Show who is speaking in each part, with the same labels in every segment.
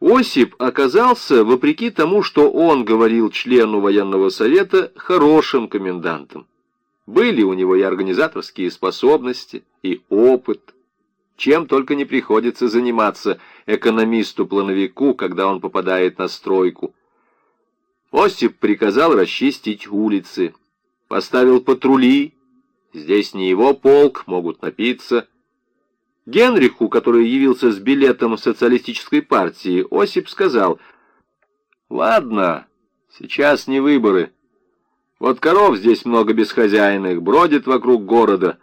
Speaker 1: Осип оказался, вопреки тому, что он говорил члену военного совета, хорошим комендантом. Были у него и организаторские способности, и опыт. Чем только не приходится заниматься экономисту-плановику, когда он попадает на стройку. Осип приказал расчистить улицы, поставил патрули, здесь не его полк, могут напиться. Генриху, который явился с билетом социалистической партии, Осип сказал, «Ладно, сейчас не выборы». Вот коров здесь много бесхозяйных, бродит вокруг города.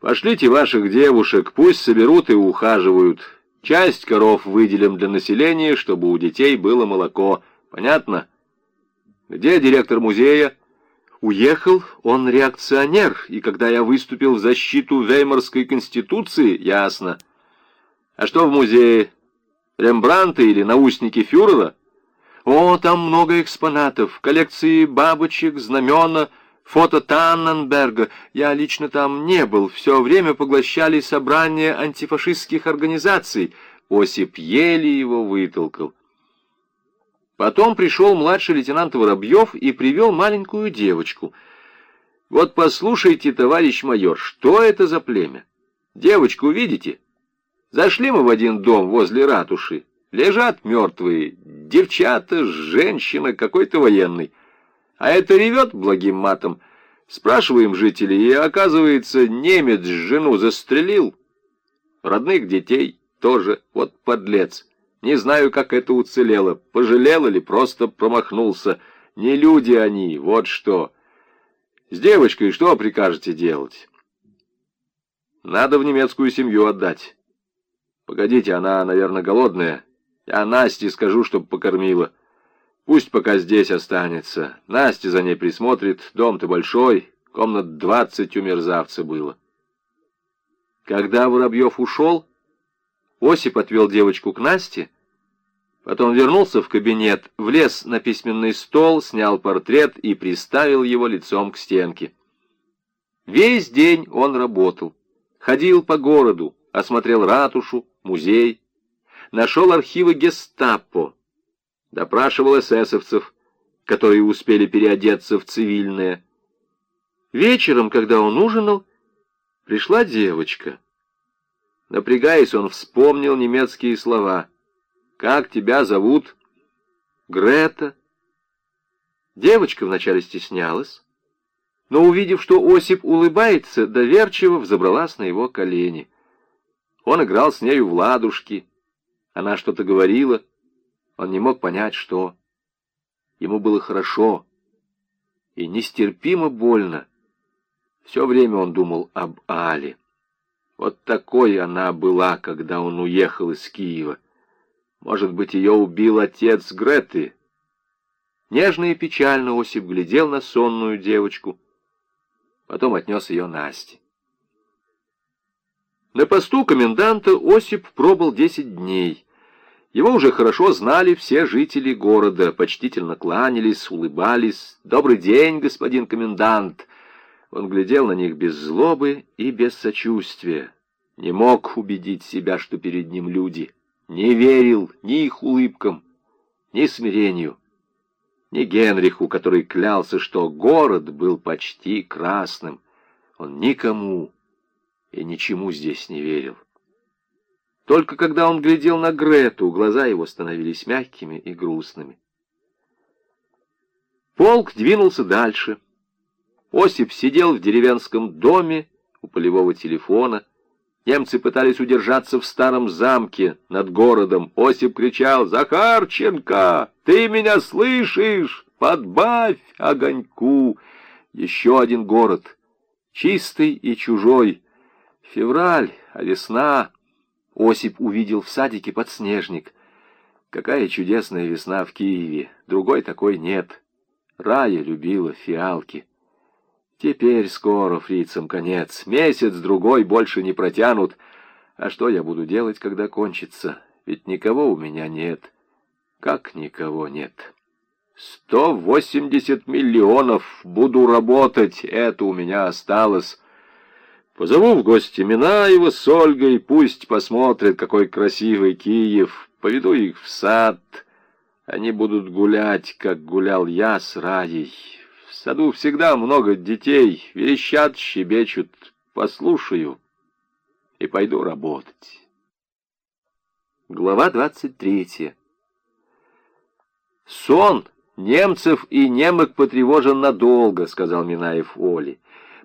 Speaker 1: Пошлите ваших девушек, пусть соберут и ухаживают. Часть коров выделим для населения, чтобы у детей было молоко. Понятно? Где директор музея? Уехал, он реакционер, и когда я выступил в защиту Веймарской конституции, ясно. А что в музее? Рембранта или наушники фюрера? О, там много экспонатов, коллекции бабочек, знамена, фото Танненберга. Я лично там не был, все время поглощали собрания антифашистских организаций. Осип еле его вытолкал. Потом пришел младший лейтенант Воробьев и привел маленькую девочку. Вот послушайте, товарищ майор, что это за племя? Девочку видите? Зашли мы в один дом возле ратуши. Лежат мертвые, девчата, женщина, какой-то военный. А это ревет благим матом. Спрашиваем жителей, и оказывается, немец жену застрелил. Родных детей тоже, вот подлец. Не знаю, как это уцелело, пожалел или просто промахнулся. Не люди они, вот что. С девочкой что прикажете делать? Надо в немецкую семью отдать. Погодите, она, наверное, голодная. Я Насте скажу, чтоб покормила. Пусть пока здесь останется. Настя за ней присмотрит. Дом-то большой. Комнат двадцать у мерзавца было. Когда Воробьев ушел, Осип отвел девочку к Насте, потом вернулся в кабинет, влез на письменный стол, снял портрет и приставил его лицом к стенке. Весь день он работал, ходил по городу, осмотрел ратушу, музей, нашел архивы гестапо, допрашивал эсэсовцев, которые успели переодеться в цивильное. Вечером, когда он ужинал, пришла девочка. Напрягаясь, он вспомнил немецкие слова. «Как тебя зовут?» «Грета». Девочка вначале стеснялась, но, увидев, что Осип улыбается, доверчиво взобралась на его колени. Он играл с нею в ладушки, она что-то говорила. Он не мог понять, что. Ему было хорошо и нестерпимо больно. Все время он думал об Але. Вот такой она была, когда он уехал из Киева. Может быть, ее убил отец Греты. Нежно и печально Осип глядел на сонную девочку, потом отнес ее Насте. На посту коменданта Осип пробыл десять дней. Его уже хорошо знали все жители города, почтительно кланялись, улыбались. «Добрый день, господин комендант!» Он глядел на них без злобы и без сочувствия. Не мог убедить себя, что перед ним люди. Не верил ни их улыбкам, ни смирению, ни Генриху, который клялся, что город был почти красным. Он никому и ничему здесь не верил. Только когда он глядел на Грету, глаза его становились мягкими и грустными. Полк двинулся дальше. Осип сидел в деревенском доме у полевого телефона. Немцы пытались удержаться в старом замке над городом. Осип кричал «Захарченко, ты меня слышишь? Подбавь огоньку!» Еще один город, чистый и чужой. Февраль, а весна... Осип увидел в садике подснежник. Какая чудесная весна в Киеве, другой такой нет. Рая любила фиалки. Теперь скоро фрицам конец, месяц-другой больше не протянут. А что я буду делать, когда кончится? Ведь никого у меня нет. Как никого нет? Сто восемьдесят миллионов буду работать, это у меня осталось. Позову в гости Минаева с Ольгой, пусть посмотрят, какой красивый Киев. поведу их в сад. Они будут гулять, как гулял я с Раей. В саду всегда много детей, верещат, щебечут. Послушаю и пойду работать. Глава двадцать третья. Сон немцев и немок потревожен надолго, сказал Минаев Оле.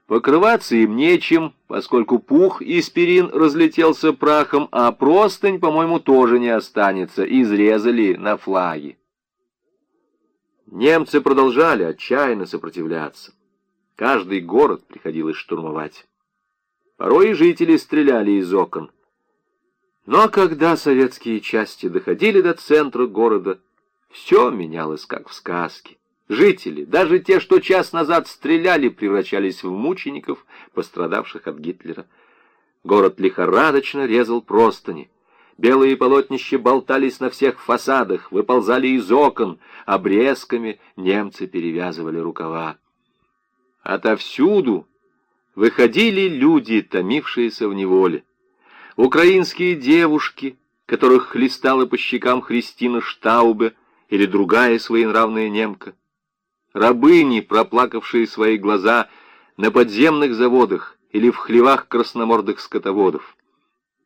Speaker 1: Покрываться им нечем, поскольку пух из перин разлетелся прахом, а простынь, по-моему, тоже не останется, изрезали на флаге. Немцы продолжали отчаянно сопротивляться. Каждый город приходилось штурмовать. Порой и жители стреляли из окон. Но когда советские части доходили до центра города, все менялось, как в сказке. Жители, даже те, что час назад стреляли, превращались в мучеников, пострадавших от Гитлера. Город лихорадочно резал простыни. Белые полотнища болтались на всех фасадах, выползали из окон, обрезками немцы перевязывали рукава. Отовсюду выходили люди, томившиеся в неволе. Украинские девушки, которых хлестала по щекам Христина Штаубе или другая своенравная немка, рабыни, проплакавшие свои глаза на подземных заводах или в хлевах красномордых скотоводов.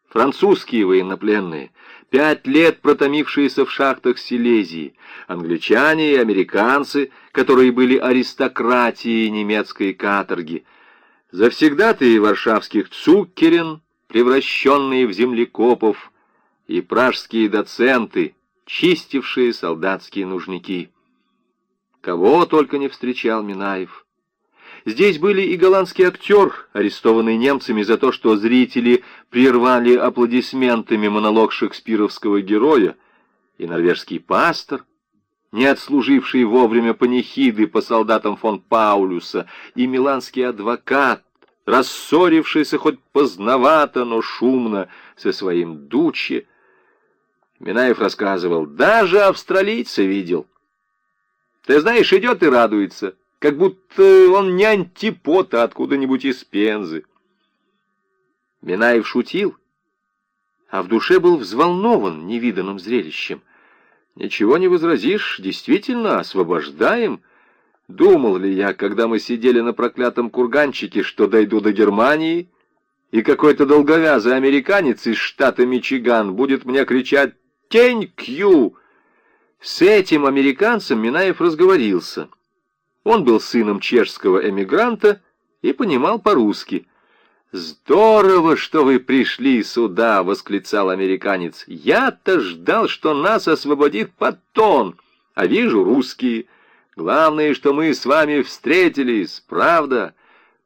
Speaker 1: Французские военнопленные, пять лет протомившиеся в шахтах Силезии, англичане и американцы, которые были аристократией немецкой каторги, завсегдатые варшавских цуккерен, превращенные в землекопов, и пражские доценты, чистившие солдатские нужники. Кого только не встречал Минаев. Здесь были и голландский актер, арестованный немцами за то, что зрители прервали аплодисментами монолог шекспировского героя, и норвежский пастор, не отслуживший вовремя панихиды по солдатам фон Паулюса, и миланский адвокат, рассорившийся хоть поздновато, но шумно со своим дуче. Минаев рассказывал, даже австралийца видел — ты знаешь, идет и радуется, как будто он не антипод, а откуда-нибудь из Пензы. Минаев шутил, а в душе был взволнован невиданным зрелищем. Ничего не возразишь, действительно, освобождаем. Думал ли я, когда мы сидели на проклятом курганчике, что дойду до Германии, и какой-то долговязый американец из штата Мичиган будет мне кричать «Тень Кью!» С этим американцем Минаев разговорился. Он был сыном чешского эмигранта и понимал по-русски. «Здорово, что вы пришли сюда!» — восклицал американец. «Я-то ждал, что нас освободит Паттон, а вижу русские. Главное, что мы с вами встретились, правда?»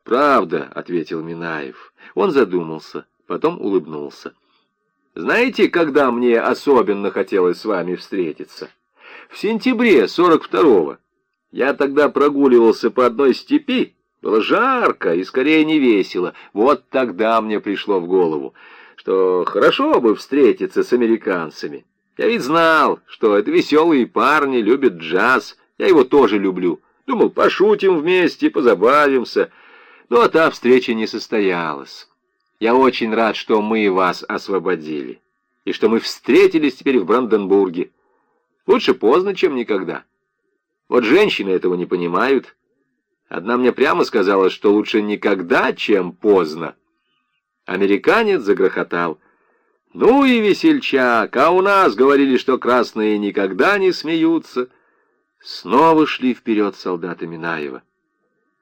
Speaker 1: «Правда», — ответил Минаев. Он задумался, потом улыбнулся. «Знаете, когда мне особенно хотелось с вами встретиться?» В сентябре 42-го. Я тогда прогуливался по одной степи. Было жарко и скорее не весело. Вот тогда мне пришло в голову, что хорошо бы встретиться с американцами. Я ведь знал, что это веселые парни, любят джаз. Я его тоже люблю. Думал, пошутим вместе, позабавимся. Но та встреча не состоялась. Я очень рад, что мы вас освободили. И что мы встретились теперь в Бранденбурге. Лучше поздно, чем никогда. Вот женщины этого не понимают. Одна мне прямо сказала, что лучше никогда, чем поздно. Американец загрохотал. «Ну и весельчак, а у нас говорили, что красные никогда не смеются». Снова шли вперед солдаты Минаева.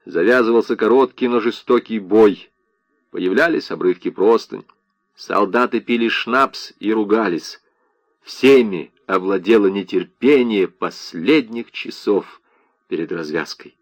Speaker 1: Завязывался короткий, но жестокий бой. Появлялись обрывки простынь. Солдаты пили шнапс и ругались. Всеми овладело нетерпение последних часов перед развязкой.